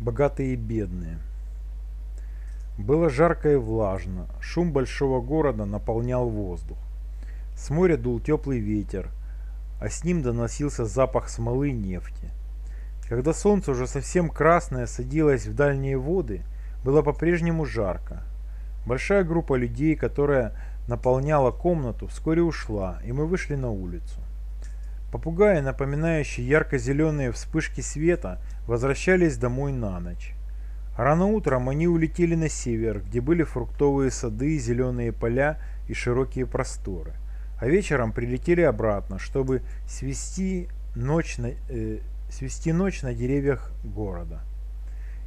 богатые и бедные. Было жарко и влажно, шум большого города наполнял воздух. С моря дул теплый ветер, а с ним доносился запах смолы и нефти. Когда солнце уже совсем красное садилось в дальние воды, было по-прежнему жарко. Большая группа людей, которая наполняла комнату, вскоре ушла, и мы вышли на улицу. Попугаи, напоминающие ярко-зеленые вспышки света, возвращались домой на ночь. Рано утром они улетели на север, где были фруктовые сады, зеленые поля и широкие просторы. А вечером прилетели обратно, чтобы свести ночь на, э, свести ночь на деревьях города.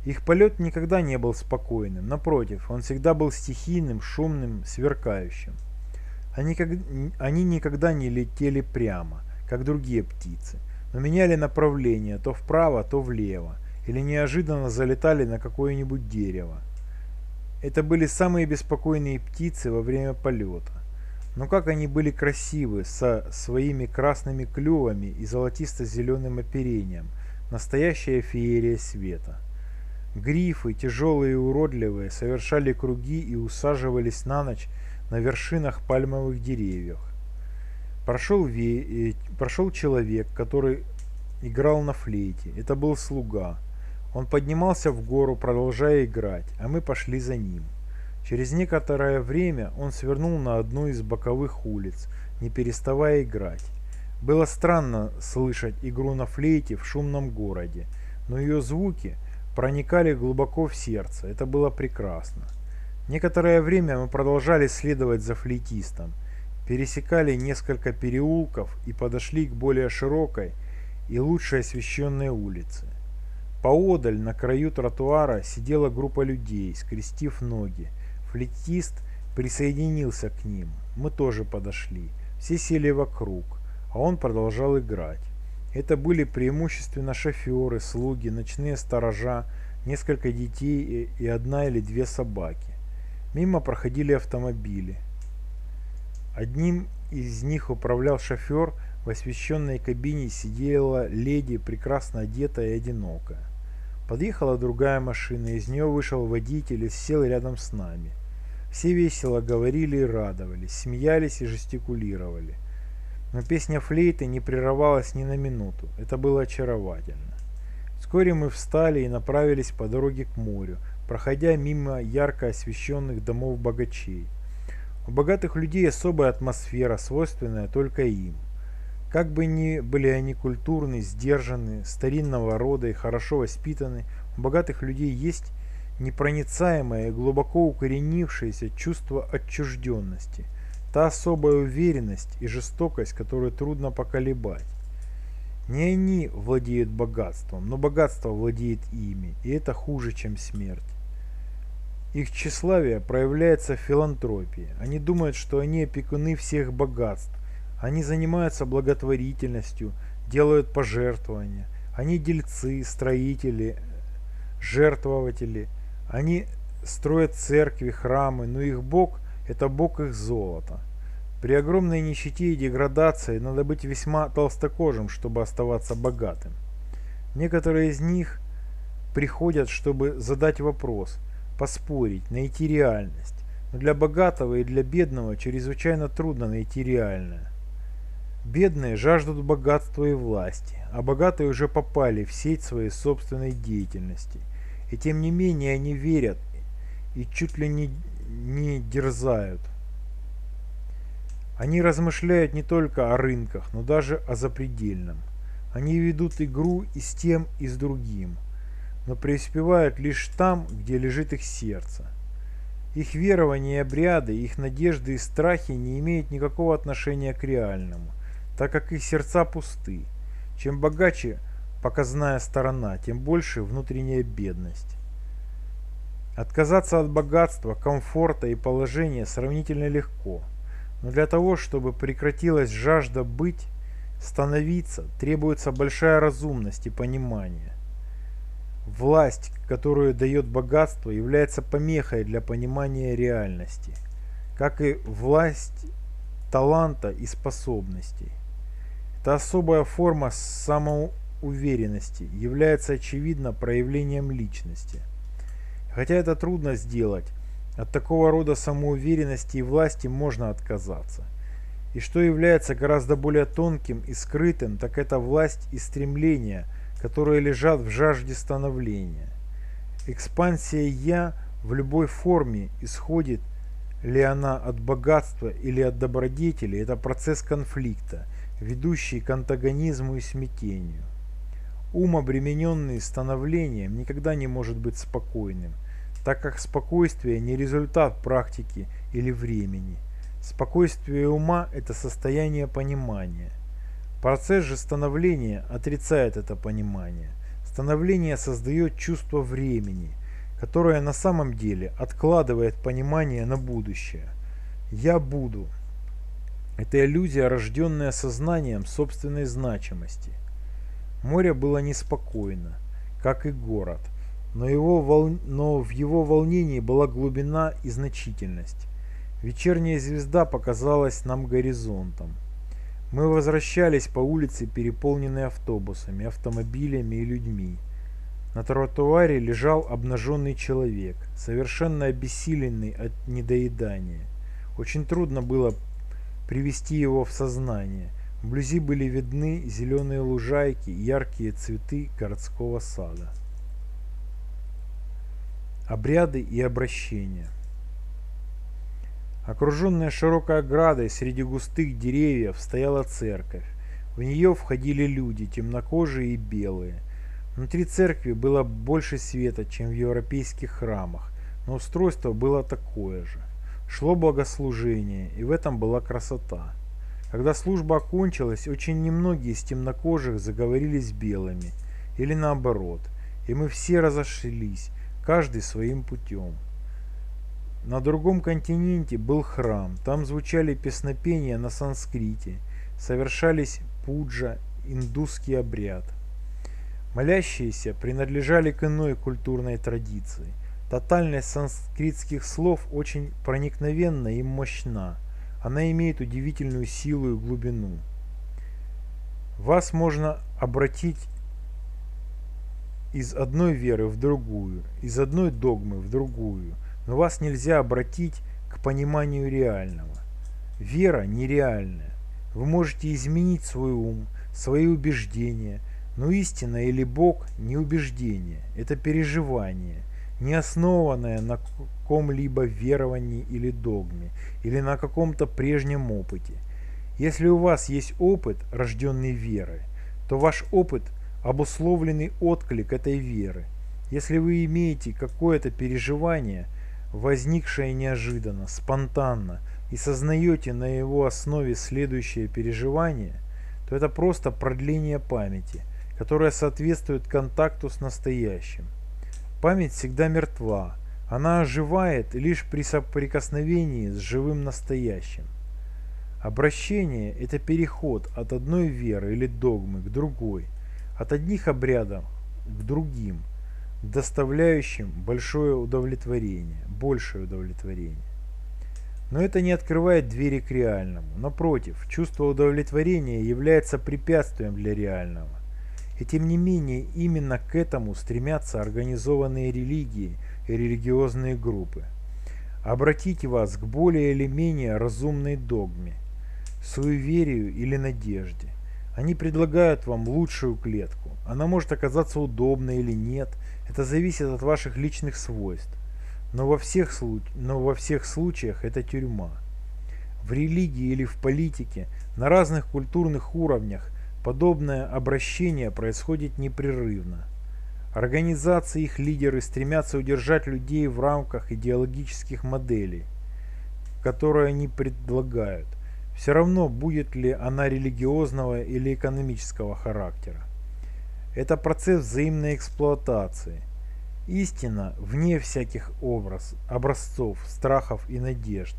Их полет никогда не был спокойным, напротив, он всегда был стихийным, шумным, сверкающим. Они, как, они никогда не летели прямо, как другие птицы, но меняли направление то вправо, то влево, или неожиданно залетали на какое-нибудь дерево. Это были самые беспокойные птицы во время полета. Но как они были красивы со своими красными клювами и золотисто-зеленым оперением. Настоящая феерия света. Грифы, тяжелые и уродливые, совершали круги и усаживались на ночь на вершинах пальмовых деревьев. Прошел, ве... Э, прошел человек, который играл на флейте. Это был слуга. Он поднимался в гору, продолжая играть, а мы пошли за ним. Через некоторое время он свернул на одну из боковых улиц, не переставая играть. Было странно слышать игру на флейте в шумном городе, но ее звуки проникали глубоко в сердце. Это было прекрасно. Некоторое время мы продолжали следовать за флейтистом, пересекали несколько переулков и подошли к более широкой и лучше освещенной улице. Поодаль, на краю тротуара, сидела группа людей, скрестив ноги. Флетист присоединился к ним. Мы тоже подошли. Все сели вокруг, а он продолжал играть. Это были преимущественно шоферы, слуги, ночные сторожа, несколько детей и одна или две собаки. Мимо проходили автомобили. Одним из них управлял шофер, в освещенной кабине сидела леди, прекрасно одетая и одинокая. Подъехала другая машина, из нее вышел водитель и сел рядом с нами. Все весело говорили и радовались, смеялись и жестикулировали. Но песня флейты не прерывалась ни на минуту. Это было очаровательно. Вскоре мы встали и направились по дороге к морю, проходя мимо ярко освещенных домов богачей. У богатых людей особая атмосфера, свойственная только им. Как бы ни были они культурны, сдержаны, старинного рода и хорошо воспитаны, у богатых людей есть непроницаемое и глубоко укоренившееся чувство отчужденности, та особая уверенность и жестокость, которую трудно поколебать. Не они владеют богатством, но богатство владеет ими, и это хуже, чем смерть. Их тщеславие проявляется в филантропии. Они думают, что они опекуны всех богатств, они занимаются благотворительностью, делают пожертвования. Они дельцы, строители, жертвователи. Они строят церкви, храмы, но их бог – это бог их золота. При огромной нищете и деградации надо быть весьма толстокожим, чтобы оставаться богатым. Некоторые из них приходят, чтобы задать вопрос, поспорить, найти реальность. Но для богатого и для бедного чрезвычайно трудно найти реальное. Бедные жаждут богатства и власти, а богатые уже попали в сеть своей собственной деятельности. И тем не менее они верят и чуть ли не, не дерзают. Они размышляют не только о рынках, но даже о запредельном. Они ведут игру и с тем, и с другим, но преуспевают лишь там, где лежит их сердце. Их верования и обряды, их надежды и страхи не имеют никакого отношения к реальному так как их сердца пусты. Чем богаче показная сторона, тем больше внутренняя бедность. Отказаться от богатства, комфорта и положения сравнительно легко, но для того, чтобы прекратилась жажда быть, становиться, требуется большая разумность и понимание. Власть, которую дает богатство, является помехой для понимания реальности, как и власть таланта и способностей. Это особая форма само, уверенности является очевидно проявлением личности. Хотя это трудно сделать, от такого рода самоуверенности и власти можно отказаться. И что является гораздо более тонким и скрытым, так это власть и стремление, которые лежат в жажде становления. Экспансия «я» в любой форме исходит ли она от богатства или от добродетели, это процесс конфликта, ведущий к антагонизму и смятению. Ум, обремененный становлением, никогда не может быть спокойным, так как спокойствие не результат практики или времени. Спокойствие ума – это состояние понимания. Процесс же становления отрицает это понимание. Становление создает чувство времени – которое на самом деле откладывает понимание на будущее. «Я буду». Это иллюзия, рожденная сознанием собственной значимости. Море было неспокойно, как и город, но, его вол... но в его волнении была глубина и значительность. Вечерняя звезда показалась нам горизонтом. Мы возвращались по улице, переполненной автобусами, автомобилями и людьми. На тротуаре лежал обнаженный человек, совершенно обессиленный от недоедания. Очень трудно было привести его в сознание. Вблизи были видны зеленые лужайки яркие цветы городского сада. Обряды и обращения Окруженная широкой оградой среди густых деревьев стояла церковь. В нее входили люди, темнокожие и белые. Внутри церкви было больше света, чем в европейских храмах, но устройство было такое же. Шло богослужение, и в этом была красота. Когда служба окончилась, очень немногие из темнокожих заговорили с белыми, или наоборот, и мы все разошлись, каждый своим путем. На другом континенте был храм, там звучали песнопения на санскрите, совершались пуджа, индусский обряд. Молящиеся принадлежали к иной культурной традиции. Тотальность санскритских слов очень проникновенна и мощна. Она имеет удивительную силу и глубину. Вас можно обратить из одной веры в другую, из одной догмы в другую, но вас нельзя обратить к пониманию реального. Вера нереальная. Вы можете изменить свой ум, свои убеждения – но истина или Бог не убеждение, это переживание, не основанное на каком-либо веровании или догме, или на каком-то прежнем опыте. Если у вас есть опыт, рожденный верой, то ваш опыт – обусловленный отклик этой веры. Если вы имеете какое-то переживание, возникшее неожиданно, спонтанно, и сознаете на его основе следующее переживание, то это просто продление памяти – которая соответствует контакту с настоящим. Память всегда мертва, она оживает лишь при соприкосновении с живым настоящим. Обращение – это переход от одной веры или догмы к другой, от одних обрядов к другим, доставляющим большое удовлетворение, большее удовлетворение. Но это не открывает двери к реальному. Напротив, чувство удовлетворения является препятствием для реального. И тем не менее, именно к этому стремятся организованные религии и религиозные группы. Обратите вас к более или менее разумной догме, суеверию или надежде. Они предлагают вам лучшую клетку. Она может оказаться удобной или нет, это зависит от ваших личных свойств. Но во всех, случ... но во всех случаях это тюрьма. В религии или в политике, на разных культурных уровнях Подобное обращение происходит непрерывно. Организации их лидеры стремятся удержать людей в рамках идеологических моделей, которые они предлагают. Все равно, будет ли она религиозного или экономического характера. Это процесс взаимной эксплуатации. Истина вне всяких образ, образцов, страхов и надежд.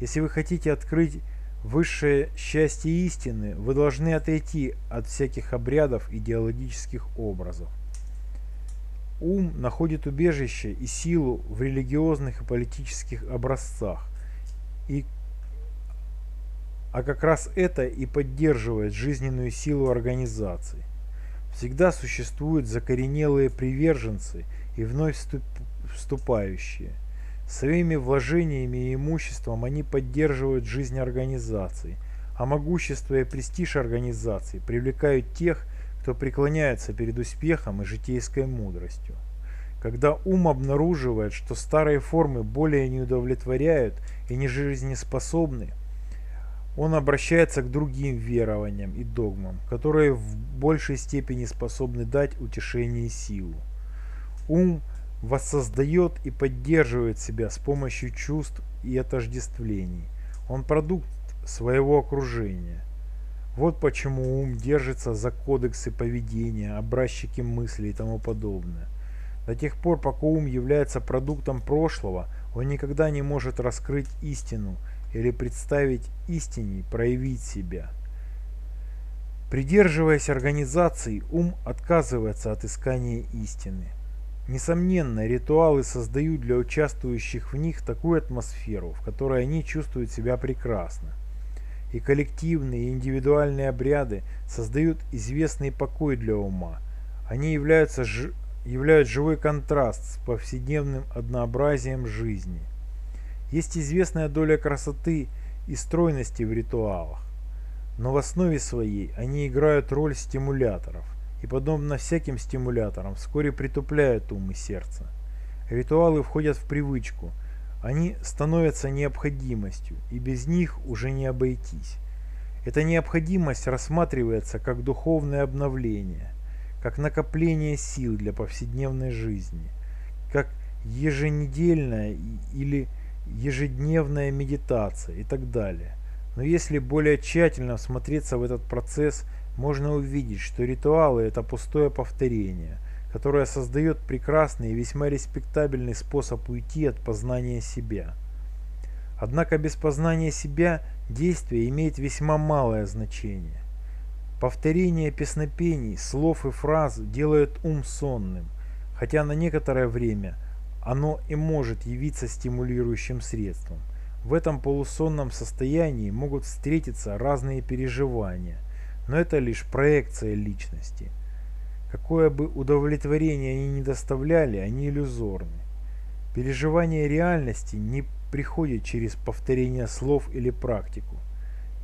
Если вы хотите открыть высшее счастье истины, вы должны отойти от всяких обрядов идеологических образов. Ум находит убежище и силу в религиозных и политических образцах, и, а как раз это и поддерживает жизненную силу организации. Всегда существуют закоренелые приверженцы и вновь вступающие. Своими вложениями и имуществом они поддерживают жизнь организации, а могущество и престиж организации привлекают тех, кто преклоняется перед успехом и житейской мудростью. Когда ум обнаруживает, что старые формы более не удовлетворяют и не жизнеспособны, он обращается к другим верованиям и догмам, которые в большей степени способны дать утешение и силу. Ум воссоздает и поддерживает себя с помощью чувств и отождествлений. Он продукт своего окружения. Вот почему ум держится за кодексы поведения, образчики мысли и тому подобное. До тех пор, пока ум является продуктом прошлого, он никогда не может раскрыть истину – или представить истине проявить себя. Придерживаясь организаций, ум отказывается от искания истины. Несомненно, ритуалы создают для участвующих в них такую атмосферу, в которой они чувствуют себя прекрасно. И коллективные и индивидуальные обряды создают известный покой для ума. Они являются, являют живой контраст с повседневным однообразием жизни – есть известная доля красоты и стройности в ритуалах, но в основе своей они играют роль стимуляторов и, подобно всяким стимуляторам, вскоре притупляют ум и сердце. Ритуалы входят в привычку, они становятся необходимостью, и без них уже не обойтись. Эта необходимость рассматривается как духовное обновление, как накопление сил для повседневной жизни, как еженедельное или ежедневная медитация и так далее. Но если более тщательно всмотреться в этот процесс, можно увидеть, что ритуалы – это пустое повторение, которое создает прекрасный и весьма респектабельный способ уйти от познания себя. Однако без познания себя действие имеет весьма малое значение. Повторение песнопений, слов и фраз делает ум сонным, хотя на некоторое время – оно и может явиться стимулирующим средством. В этом полусонном состоянии могут встретиться разные переживания, но это лишь проекция личности. Какое бы удовлетворение они ни доставляли, они иллюзорны. Переживание реальности не приходит через повторение слов или практику.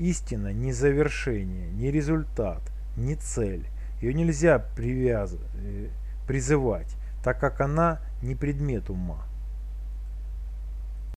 Истина не завершение, не результат, не цель. Ее нельзя привяз... Э, призывать, так как она не предмет ума.